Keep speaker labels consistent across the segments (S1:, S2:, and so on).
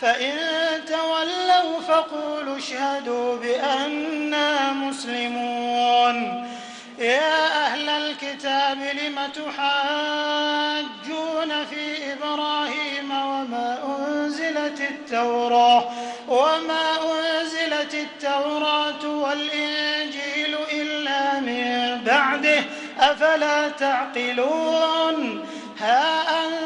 S1: فإن تولوا فقولوا اشهدوا بأننا مسلمون. يا أهل الكتاب لم تحاجون في إبراهيم وما أنزلت التوراة؟ وما أنزلت التوراة والإنجيل إلا من بعده؟ أفلا تعقلون؟ ها أنتم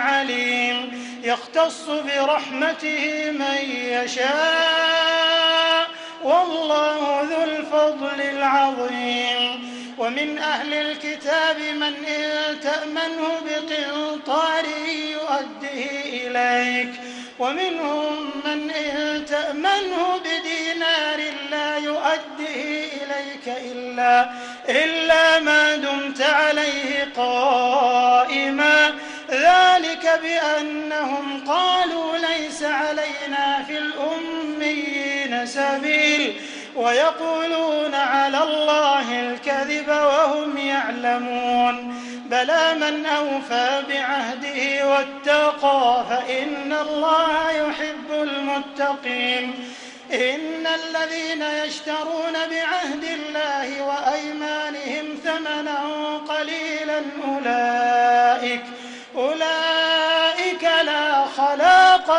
S1: عليم يختص برحمته من يشاء والله ذو الفضل العظيم. ومن أهل الكتاب من إن تأمنه بقنطار يؤده إليك. ومنهم من إن تأمنه بدينار لا يؤده إليك إلا, إلا ما بأنهم قالوا ليس علينا في الأميين سبيل ويقولون على الله الكذب وهم يعلمون. بلى من أوفى بعهده واتقى فإن الله يحب المتقين. إن الذين يشترون بعهد الله وأيمانهم ثمنا قليلا أولئك أولئك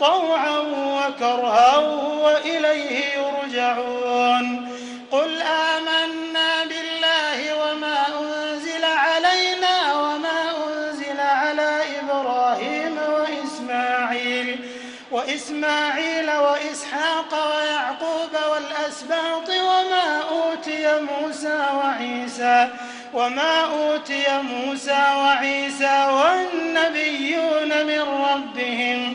S1: طوعا وكرها وإليه يرجعون. قل آمنا بالله وما أنزل علينا وما أنزل على إبراهيم وإسماعيل وإسماعيل وإسحاق ويعقوب والأسباط وما أوتي موسى وعيسى وما أوتي موسى وعيسى والنبيون من ربهم